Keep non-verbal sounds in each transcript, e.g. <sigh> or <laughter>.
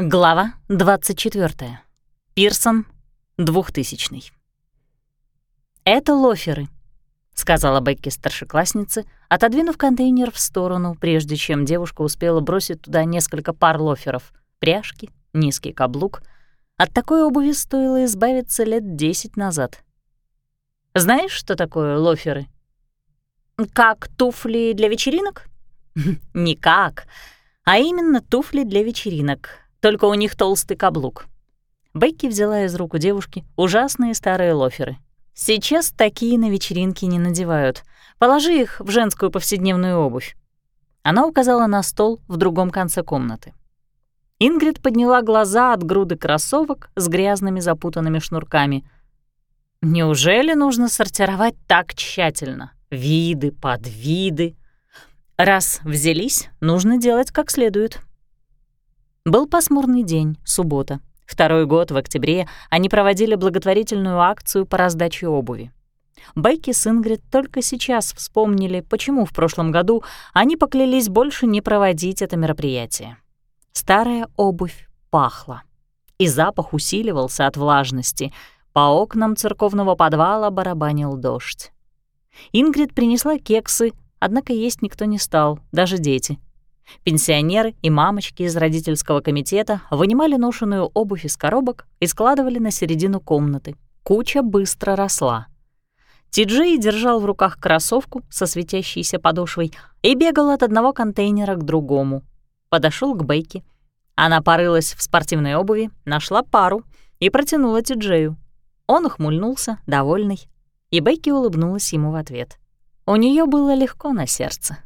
Глава 24. Пирсон, 2000. «Это лоферы», — сказала Бекки старшекласснице, отодвинув контейнер в сторону, прежде чем девушка успела бросить туда несколько пар лоферов, пряжки, низкий каблук. От такой обуви стоило избавиться лет десять назад. «Знаешь, что такое лоферы?» «Как туфли для вечеринок?» <laughs> «Никак, а именно туфли для вечеринок», только у них толстый каблук. Бекки взяла из рук у девушки ужасные старые лоферы. Сейчас такие на вечеринке не надевают. Положи их в женскую повседневную обувь. Она указала на стол в другом конце комнаты. Ингрид подняла глаза от груды кроссовок с грязными запутанными шнурками. Неужели нужно сортировать так тщательно? Виды, подвиды. Раз взялись, нужно делать как следует. Был пасмурный день, суббота. Второй год в октябре они проводили благотворительную акцию по раздаче обуви. Бейки с Ингрид только сейчас вспомнили, почему в прошлом году они поклялись больше не проводить это мероприятие. Старая обувь пахла, и запах усиливался от влажности. По окнам церковного подвала барабанил дождь. Ингрид принесла кексы, однако есть никто не стал, даже дети — Пенсионеры и мамочки из родительского комитета вынимали ношеную обувь из коробок и складывали на середину комнаты. Куча быстро росла. Ти-Джей держал в руках кроссовку со светящейся подошвой и бегал от одного контейнера к другому. Подошел к Бейке. Она порылась в спортивной обуви, нашла пару и протянула Ти-Джею. Он ухмыльнулся, довольный, и Бейки улыбнулась ему в ответ. У нее было легко на сердце.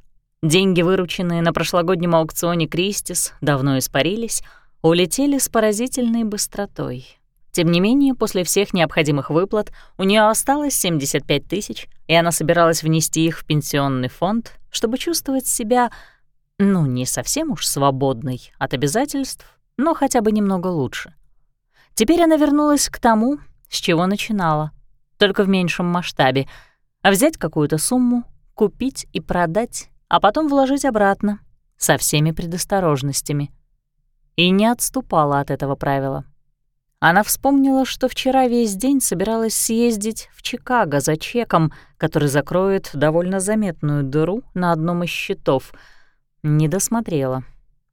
Деньги, вырученные на прошлогоднем аукционе «Кристис», давно испарились, улетели с поразительной быстротой. Тем не менее, после всех необходимых выплат у нее осталось 75 тысяч, и она собиралась внести их в пенсионный фонд, чтобы чувствовать себя, ну, не совсем уж свободной от обязательств, но хотя бы немного лучше. Теперь она вернулась к тому, с чего начинала, только в меньшем масштабе, а взять какую-то сумму, купить и продать а потом вложить обратно, со всеми предосторожностями. И не отступала от этого правила. Она вспомнила, что вчера весь день собиралась съездить в Чикаго за чеком, который закроет довольно заметную дыру на одном из счетов. Не досмотрела.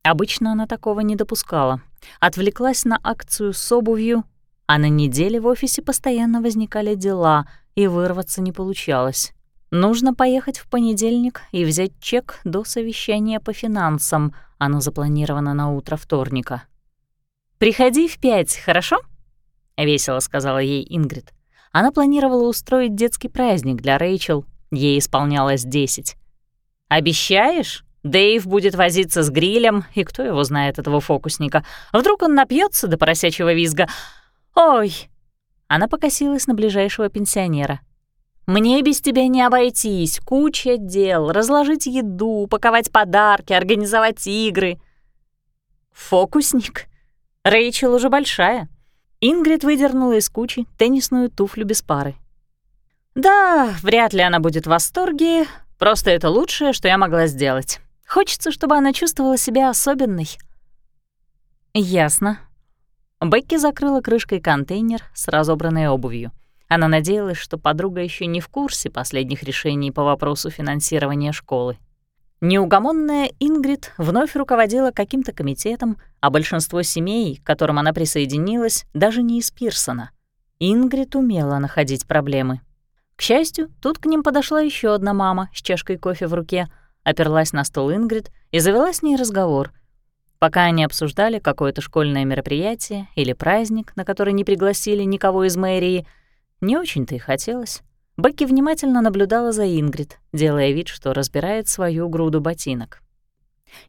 Обычно она такого не допускала. Отвлеклась на акцию с обувью, а на неделе в офисе постоянно возникали дела, и вырваться не получалось. Нужно поехать в понедельник и взять чек до совещания по финансам. Оно запланировано на утро вторника. «Приходи в пять, хорошо?» — весело сказала ей Ингрид. Она планировала устроить детский праздник для Рэйчел. Ей исполнялось десять. «Обещаешь?» Дэйв будет возиться с грилем, и кто его знает, этого фокусника. Вдруг он напьется до поросячьего визга. «Ой!» Она покосилась на ближайшего пенсионера. Мне без тебя не обойтись, куча дел, разложить еду, упаковать подарки, организовать игры. Фокусник? Рэйчел уже большая. Ингрид выдернула из кучи теннисную туфлю без пары. Да, вряд ли она будет в восторге, просто это лучшее, что я могла сделать. Хочется, чтобы она чувствовала себя особенной. Ясно. Бекки закрыла крышкой контейнер с разобранной обувью. Она надеялась, что подруга еще не в курсе последних решений по вопросу финансирования школы. Неугомонная Ингрид вновь руководила каким-то комитетом, а большинство семей, к которым она присоединилась, даже не из Пирсона. Ингрид умела находить проблемы. К счастью, тут к ним подошла еще одна мама с чашкой кофе в руке, оперлась на стол Ингрид и завела с ней разговор. Пока они обсуждали какое-то школьное мероприятие или праздник, на который не пригласили никого из мэрии — не очень-то и хотелось. Бекки внимательно наблюдала за Ингрид, делая вид, что разбирает свою груду ботинок.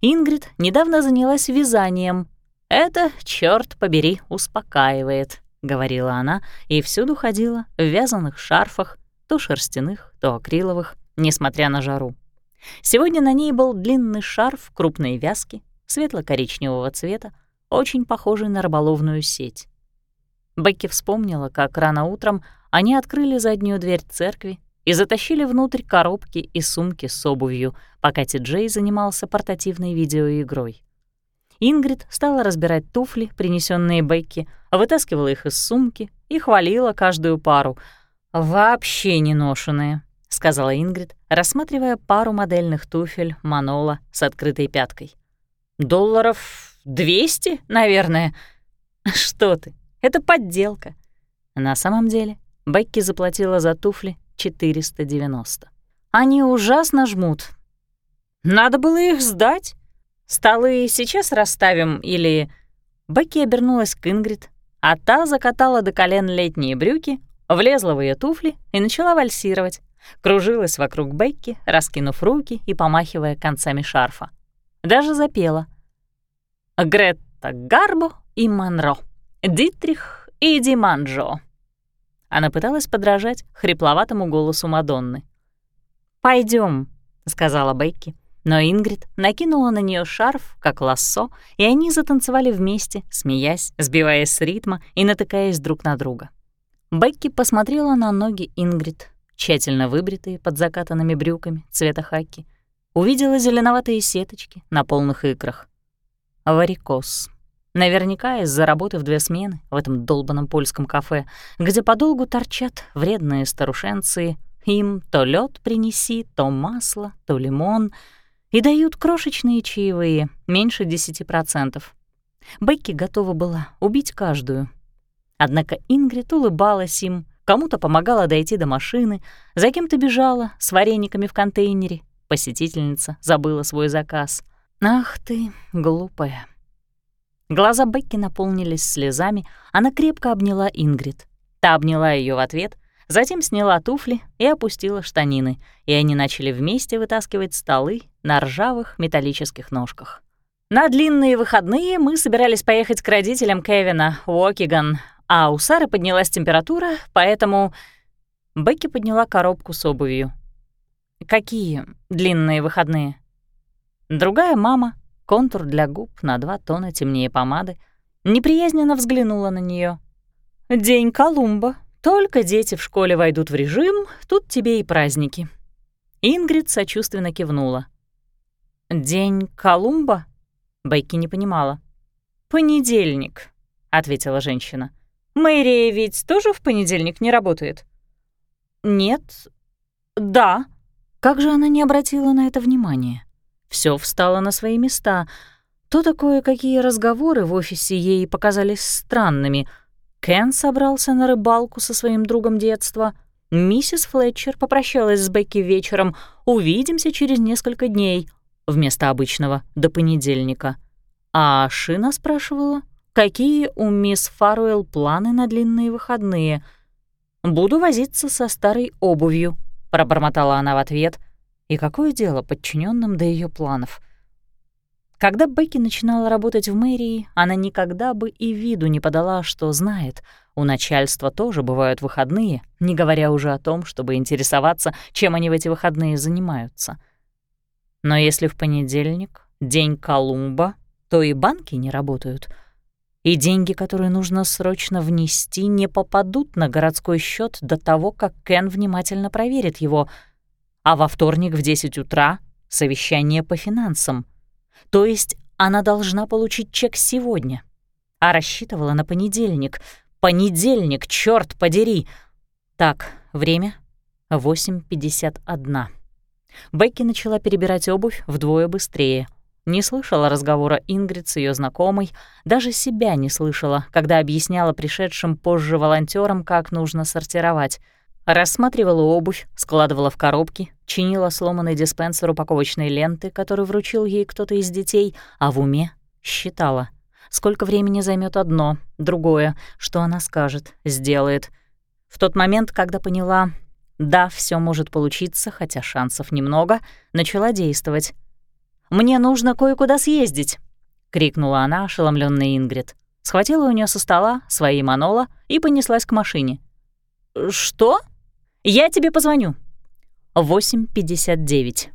Ингрид недавно занялась вязанием. «Это, черт побери, успокаивает», — говорила она, и всюду ходила в вязаных шарфах, то шерстяных, то акриловых, несмотря на жару. Сегодня на ней был длинный шарф крупной вязки, светло-коричневого цвета, очень похожий на рыболовную сеть. Бекки вспомнила, как рано утром они открыли заднюю дверь церкви и затащили внутрь коробки и сумки с обувью, пока Ти Джей занимался портативной видеоигрой. Ингрид стала разбирать туфли, принесенные Бекки, вытаскивала их из сумки и хвалила каждую пару. «Вообще не ношенные», — сказала Ингрид, рассматривая пару модельных туфель Манола с открытой пяткой. «Долларов двести, наверное?» «Что ты, это подделка». На самом деле Бекки заплатила за туфли 490. «Они ужасно жмут. Надо было их сдать. Столы сейчас расставим или...» Бекки обернулась к Ингрид, а та закатала до колен летние брюки, влезла в ее туфли и начала вальсировать. Кружилась вокруг Бекки, раскинув руки и помахивая концами шарфа. Даже запела. «Гретта Гарбо и Монро, Дитрих и Диманджо». Она пыталась подражать хрипловатому голосу Мадонны. Пойдем, сказала Бекки, но Ингрид накинула на нее шарф, как лассо, и они затанцевали вместе, смеясь, сбиваясь с ритма и натыкаясь друг на друга. Бекки посмотрела на ноги Ингрид, тщательно выбритые под закатанными брюками цвета хаки, увидела зеленоватые сеточки на полных икрах. Варикоз. Наверняка из-за работы в две смены в этом долбанном польском кафе, где подолгу торчат вредные старушенцы, им то лед принеси, то масло, то лимон, и дают крошечные чаевые, меньше 10%. Бекки готова была убить каждую. Однако Ингрид улыбалась им, кому-то помогала дойти до машины, за кем-то бежала с варениками в контейнере. Посетительница забыла свой заказ. «Ах ты, глупая!» Глаза Бекки наполнились слезами, она крепко обняла Ингрид. Та обняла ее в ответ, затем сняла туфли и опустила штанины, и они начали вместе вытаскивать столы на ржавых металлических ножках. На длинные выходные мы собирались поехать к родителям Кевина, Уокиган, а у Сары поднялась температура, поэтому... Бекки подняла коробку с обувью. «Какие длинные выходные?» Другая мама контур для губ на два тона темнее помады, неприязненно взглянула на нее. «День Колумба. Только дети в школе войдут в режим, тут тебе и праздники». Ингрид сочувственно кивнула. «День Колумба?» Байки не понимала. «Понедельник», — ответила женщина. «Мэрия ведь тоже в понедельник не работает?» «Нет». «Да». Как же она не обратила на это внимания? Все встало на свои места. То такое, какие разговоры в офисе ей показались странными. Кен собрался на рыбалку со своим другом детства. Миссис Флетчер попрощалась с Бекки вечером. «Увидимся через несколько дней», вместо обычного, до понедельника. А Шина спрашивала, какие у мисс Фаруэлл планы на длинные выходные. «Буду возиться со старой обувью», — пробормотала она в ответ — и какое дело подчиненным до ее планов? Когда Бекки начинала работать в мэрии, она никогда бы и виду не подала, что знает. У начальства тоже бывают выходные, не говоря уже о том, чтобы интересоваться, чем они в эти выходные занимаются. Но если в понедельник — день Колумба, то и банки не работают. И деньги, которые нужно срочно внести, не попадут на городской счет до того, как Кен внимательно проверит его — а во вторник в 10 утра — совещание по финансам. То есть она должна получить чек сегодня, а рассчитывала на понедельник. Понедельник, черт подери! Так, время — 8.51. Бекки начала перебирать обувь вдвое быстрее. Не слышала разговора Ингрид с ее знакомой, даже себя не слышала, когда объясняла пришедшим позже волонтерам, как нужно сортировать — Рассматривала обувь, складывала в коробки, чинила сломанный диспенсер упаковочной ленты, который вручил ей кто-то из детей, а в уме считала, сколько времени займет одно, другое, что она скажет, сделает. В тот момент, когда поняла, да, все может получиться, хотя шансов немного, начала действовать. «Мне нужно кое-куда съездить!» — крикнула она, ошеломленная Ингрид. Схватила у нее со стола свои манола и понеслась к машине. «Что?» Я тебе позвоню. 8.59.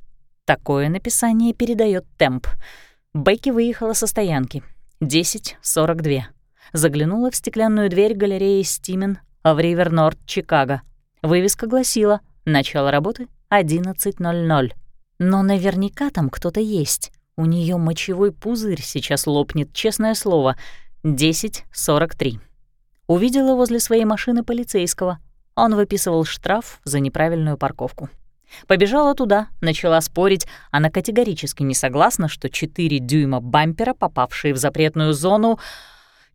Такое написание передает темп. Бекки выехала со стоянки. 10.42. Заглянула в стеклянную дверь галереи Стимен в Ривер-Норд, Чикаго. Вывеска гласила «Начало работы 11.00». Но наверняка там кто-то есть. У нее мочевой пузырь сейчас лопнет, честное слово. 10.43. Увидела возле своей машины полицейского. Он выписывал штраф за неправильную парковку. Побежала туда, начала спорить. Она категорически не согласна, что 4 дюйма бампера, попавшие в запретную зону...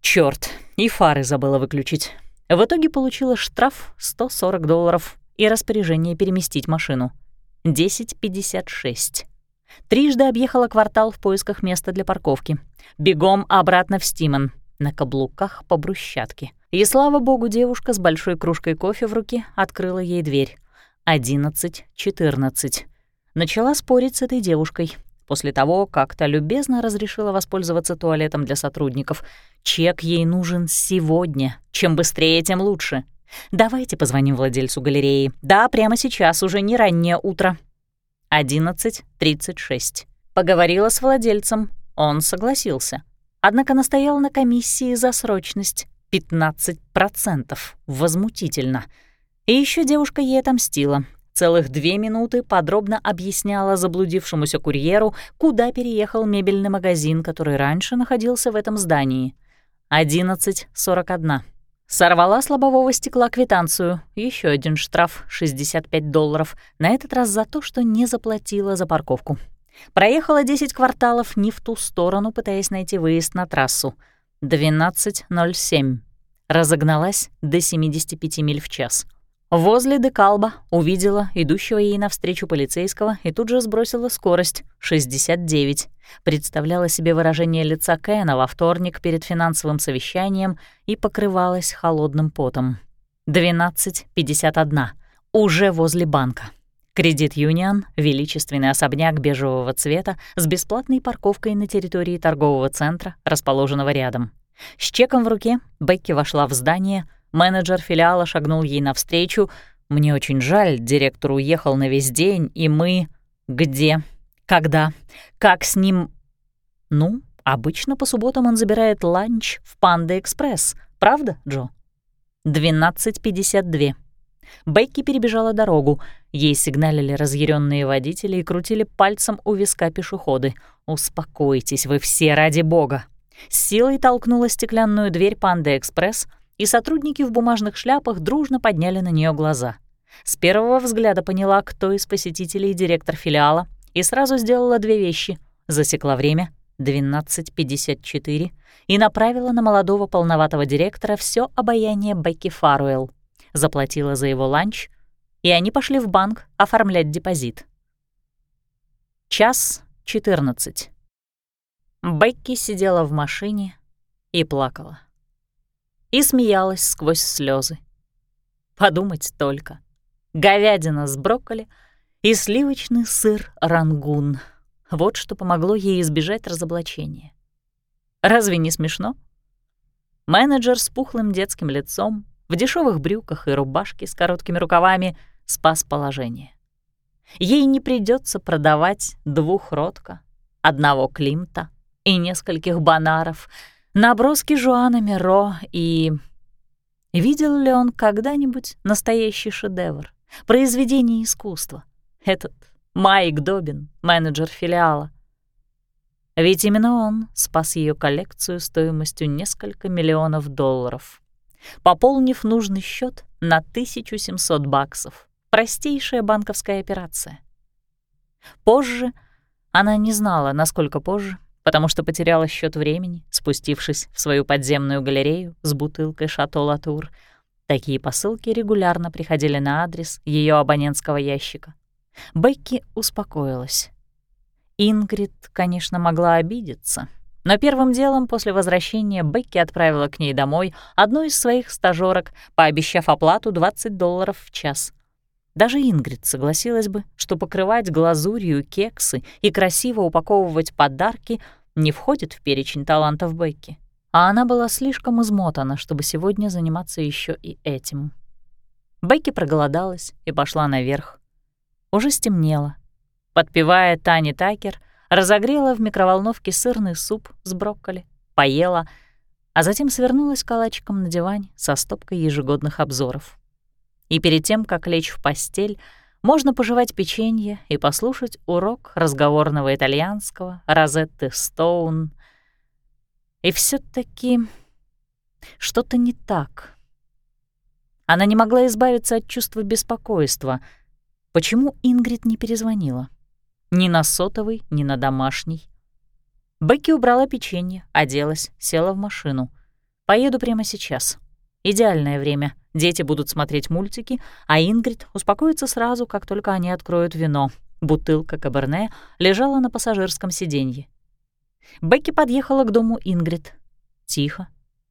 Чёрт, и фары забыла выключить. В итоге получила штраф 140 долларов и распоряжение переместить машину. 10.56. Трижды объехала квартал в поисках места для парковки. Бегом обратно в Стиман, на каблуках по брусчатке. И, слава богу, девушка с большой кружкой кофе в руке открыла ей дверь. 11.14. Начала спорить с этой девушкой. После того, как та любезно разрешила воспользоваться туалетом для сотрудников. Чек ей нужен сегодня. Чем быстрее, тем лучше. Давайте позвоним владельцу галереи. Да, прямо сейчас, уже не раннее утро. 11.36. Поговорила с владельцем. Он согласился. Однако настоял на комиссии за срочность. 15%. Возмутительно. И еще девушка ей отомстила. Целых две минуты подробно объясняла заблудившемуся курьеру, куда переехал мебельный магазин, который раньше находился в этом здании. 11.41. Сорвала с лобового стекла квитанцию. Еще один штраф — 65 долларов. На этот раз за то, что не заплатила за парковку. Проехала 10 кварталов не в ту сторону, пытаясь найти выезд на трассу. 12.07. Разогналась до 75 миль в час. Возле Декалба увидела идущего ей навстречу полицейского и тут же сбросила скорость — 69. Представляла себе выражение лица Кэна во вторник перед финансовым совещанием и покрывалась холодным потом. 12.51. Уже возле банка. Кредит Юнион — величественный особняк бежевого цвета с бесплатной парковкой на территории торгового центра, расположенного рядом. С чеком в руке Бекки вошла в здание — Менеджер филиала шагнул ей навстречу. «Мне очень жаль, директор уехал на весь день, и мы...» «Где? Когда? Как с ним...» «Ну, обычно по субботам он забирает ланч в Панда Экспресс. Правда, Джо?» «12.52». Бекки перебежала дорогу. Ей сигналили разъяренные водители и крутили пальцем у виска пешеходы. «Успокойтесь вы все, ради бога!» С силой толкнула стеклянную дверь Панда Экспресс — и сотрудники в бумажных шляпах дружно подняли на нее глаза. С первого взгляда поняла, кто из посетителей директор филиала, и сразу сделала две вещи. Засекла время — 12.54 и направила на молодого полноватого директора все обаяние Бекки Фаруэлл. Заплатила за его ланч, и они пошли в банк оформлять депозит. Час 14. Бекки сидела в машине и плакала и смеялась сквозь слезы. Подумать только. Говядина с брокколи и сливочный сыр рангун. Вот что помогло ей избежать разоблачения. Разве не смешно? Менеджер с пухлым детским лицом, в дешевых брюках и рубашке с короткими рукавами спас положение. Ей не придется продавать двух ротка, одного Климта и нескольких банаров — наброски Жуана Миро и... Видел ли он когда-нибудь настоящий шедевр, произведение искусства? Этот Майк Добин, менеджер филиала. Ведь именно он спас ее коллекцию стоимостью несколько миллионов долларов, пополнив нужный счет на 1700 баксов. Простейшая банковская операция. Позже, она не знала, насколько позже, потому что потеряла счет времени, спустившись в свою подземную галерею с бутылкой «Шато Латур». Такие посылки регулярно приходили на адрес ее абонентского ящика. Бекки успокоилась. Ингрид, конечно, могла обидеться, но первым делом после возвращения Бекки отправила к ней домой одну из своих стажёрок, пообещав оплату 20 долларов в час — даже Ингрид согласилась бы, что покрывать глазурью кексы и красиво упаковывать подарки не входит в перечень талантов Бекки. А она была слишком измотана, чтобы сегодня заниматься еще и этим. Бекки проголодалась и пошла наверх. Уже стемнело. Подпевая Тани Такер, разогрела в микроволновке сырный суп с брокколи, поела, а затем свернулась калачиком на диване со стопкой ежегодных обзоров. И перед тем, как лечь в постель, можно пожевать печенье и послушать урок разговорного итальянского Розетты Стоун. И все таки что-то не так. Она не могла избавиться от чувства беспокойства. Почему Ингрид не перезвонила? Ни на сотовый, ни на домашний. Бекки убрала печенье, оделась, села в машину. «Поеду прямо сейчас. Идеальное время. Дети будут смотреть мультики, а Ингрид успокоится сразу, как только они откроют вино. Бутылка Каберне лежала на пассажирском сиденье. Бекки подъехала к дому Ингрид. Тихо.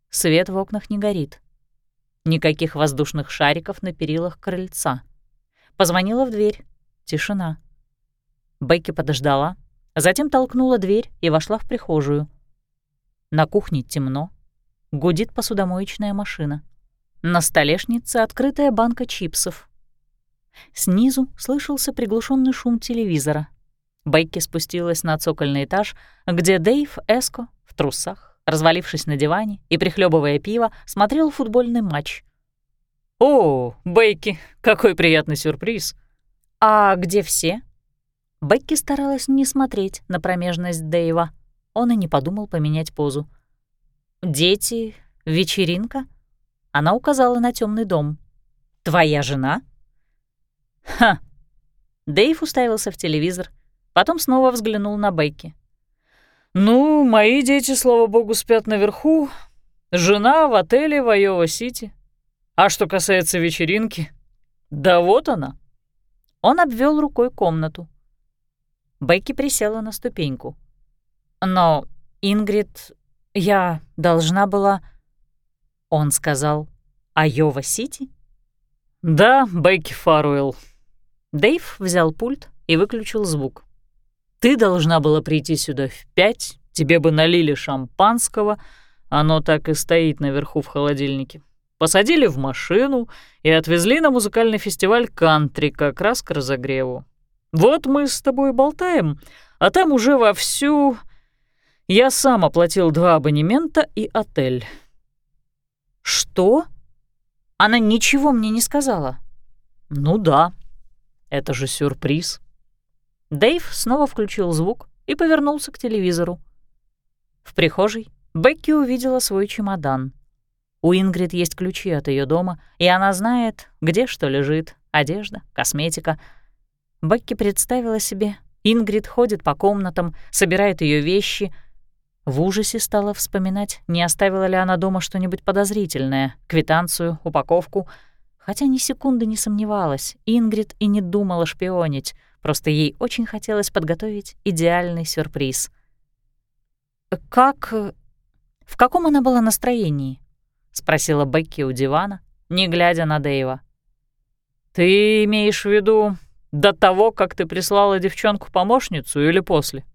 Свет в окнах не горит. Никаких воздушных шариков на перилах крыльца. Позвонила в дверь. Тишина. Бекки подождала, затем толкнула дверь и вошла в прихожую. На кухне темно. Гудит посудомоечная машина. На столешнице открытая банка чипсов. Снизу слышался приглушенный шум телевизора. Бекки спустилась на цокольный этаж, где Дэйв Эско в трусах, развалившись на диване и прихлебывая пиво, смотрел футбольный матч. «О, Бейки, какой приятный сюрприз!» «А где все?» Бекки старалась не смотреть на промежность Дэйва. Он и не подумал поменять позу. «Дети? Вечеринка?» Она указала на темный дом. «Твоя жена?» «Ха!» Дэйв уставился в телевизор, потом снова взглянул на Бекки. «Ну, мои дети, слава богу, спят наверху. Жена в отеле в Айова-Сити. А что касается вечеринки, да вот она». Он обвел рукой комнату. Бекки присела на ступеньку. «Но, Ингрид, я должна была...» Он сказал «Айова-Сити?» «Да, Бекки Фаруэлл». Дэйв взял пульт и выключил звук. «Ты должна была прийти сюда в пять, тебе бы налили шампанского, оно так и стоит наверху в холодильнике. Посадили в машину и отвезли на музыкальный фестиваль кантри как раз к разогреву. Вот мы с тобой болтаем, а там уже вовсю... Я сам оплатил два абонемента и отель». «Что? Она ничего мне не сказала?» «Ну да, это же сюрприз». Дэйв снова включил звук и повернулся к телевизору. В прихожей Бекки увидела свой чемодан. У Ингрид есть ключи от ее дома, и она знает, где что лежит — одежда, косметика — Бекки представила себе, Ингрид ходит по комнатам, собирает ее вещи. В ужасе стала вспоминать, не оставила ли она дома что-нибудь подозрительное, квитанцию, упаковку. Хотя ни секунды не сомневалась, Ингрид и не думала шпионить, просто ей очень хотелось подготовить идеальный сюрприз. «Как... в каком она была настроении?» — спросила Бекки у дивана, не глядя на Дэйва. «Ты имеешь в виду до того, как ты прислала девчонку-помощницу или после?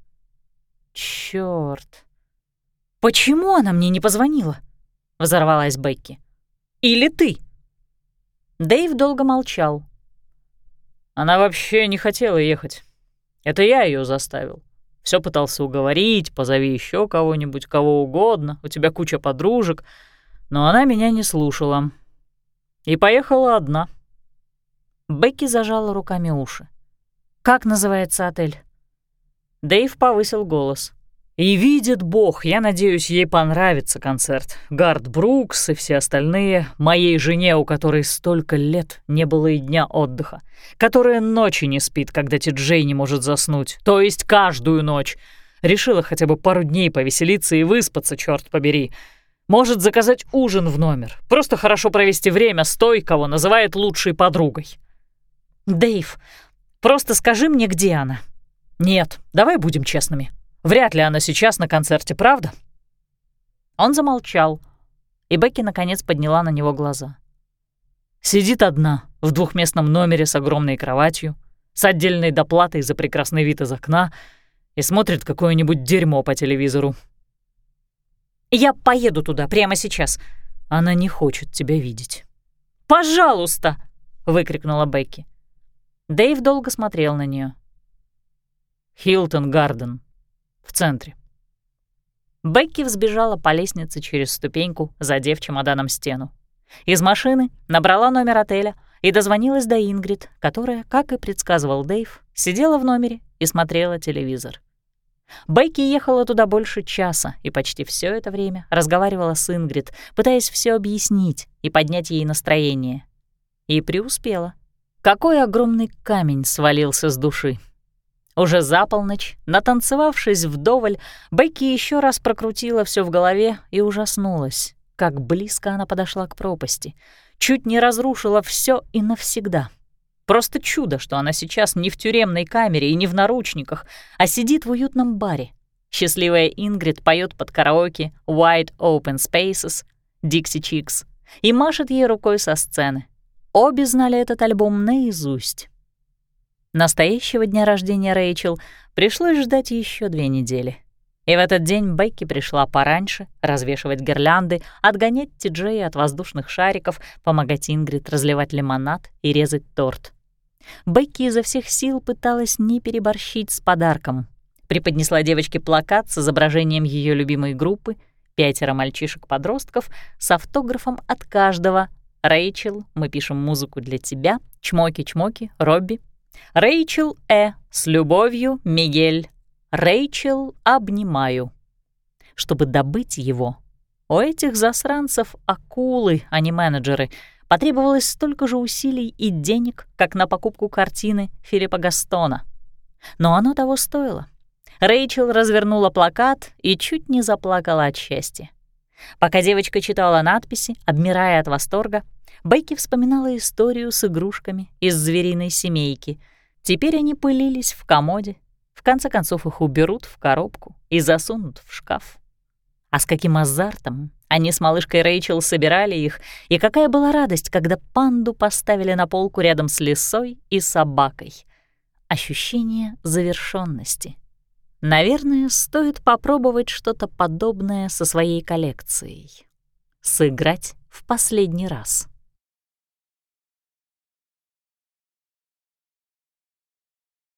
Чёрт. Почему она мне не позвонила? Взорвалась Бекки. Или ты? Дэйв долго молчал. Она вообще не хотела ехать. Это я ее заставил. Все пытался уговорить, позови еще кого-нибудь, кого угодно, у тебя куча подружек, но она меня не слушала. И поехала одна. Бекки зажала руками уши. «Как называется отель?» Дэйв повысил голос. «И видит Бог, я надеюсь, ей понравится концерт. Гард Брукс и все остальные, моей жене, у которой столько лет не было и дня отдыха, которая ночи не спит, когда Ти-Джей не может заснуть, то есть каждую ночь. Решила хотя бы пару дней повеселиться и выспаться, черт побери. Может заказать ужин в номер, просто хорошо провести время с той, кого называет лучшей подругой. «Дэйв, просто скажи мне, где она». «Нет, давай будем честными. Вряд ли она сейчас на концерте, правда?» Он замолчал, и Бекки наконец подняла на него глаза. Сидит одна в двухместном номере с огромной кроватью, с отдельной доплатой за прекрасный вид из окна и смотрит какое-нибудь дерьмо по телевизору. «Я поеду туда прямо сейчас». Она не хочет тебя видеть. «Пожалуйста!» — выкрикнула Бекки. Дэйв долго смотрел на нее. «Хилтон Гарден. В центре». Бекки взбежала по лестнице через ступеньку, задев чемоданом стену. Из машины набрала номер отеля и дозвонилась до Ингрид, которая, как и предсказывал Дэйв, сидела в номере и смотрела телевизор. Бейки ехала туда больше часа и почти все это время разговаривала с Ингрид, пытаясь все объяснить и поднять ей настроение. И преуспела. Какой огромный камень свалился с души. Уже за полночь, натанцевавшись вдоволь, Бекки еще раз прокрутила все в голове и ужаснулась, как близко она подошла к пропасти. Чуть не разрушила все и навсегда. Просто чудо, что она сейчас не в тюремной камере и не в наручниках, а сидит в уютном баре. Счастливая Ингрид поет под караоке «Wide Open Spaces», «Dixie Chicks» и машет ей рукой со сцены. Обе знали этот альбом наизусть. Настоящего дня рождения Рэйчел пришлось ждать еще две недели. И в этот день Бекки пришла пораньше, развешивать гирлянды, отгонять Ти-Джея от воздушных шариков, помогать Ингрид разливать лимонад и резать торт. Бекки изо всех сил пыталась не переборщить с подарком. Преподнесла девочке плакат с изображением ее любимой группы, пятеро мальчишек-подростков с автографом от каждого. «Рэйчел, мы пишем музыку для тебя», «Чмоки-чмоки», «Робби», Рэйчел Э. С любовью, Мигель. Рэйчел обнимаю. Чтобы добыть его, у этих засранцев акулы, а не менеджеры, потребовалось столько же усилий и денег, как на покупку картины Филиппа Гастона. Но оно того стоило. Рэйчел развернула плакат и чуть не заплакала от счастья. Пока девочка читала надписи, обмирая от восторга, Бейки вспоминала историю с игрушками из звериной семейки. Теперь они пылились в комоде. В конце концов их уберут в коробку и засунут в шкаф. А с каким азартом они с малышкой Рэйчел собирали их, и какая была радость, когда панду поставили на полку рядом с лисой и собакой. Ощущение завершенности. Наверное, стоит попробовать что-то подобное со своей коллекцией. Сыграть в последний раз.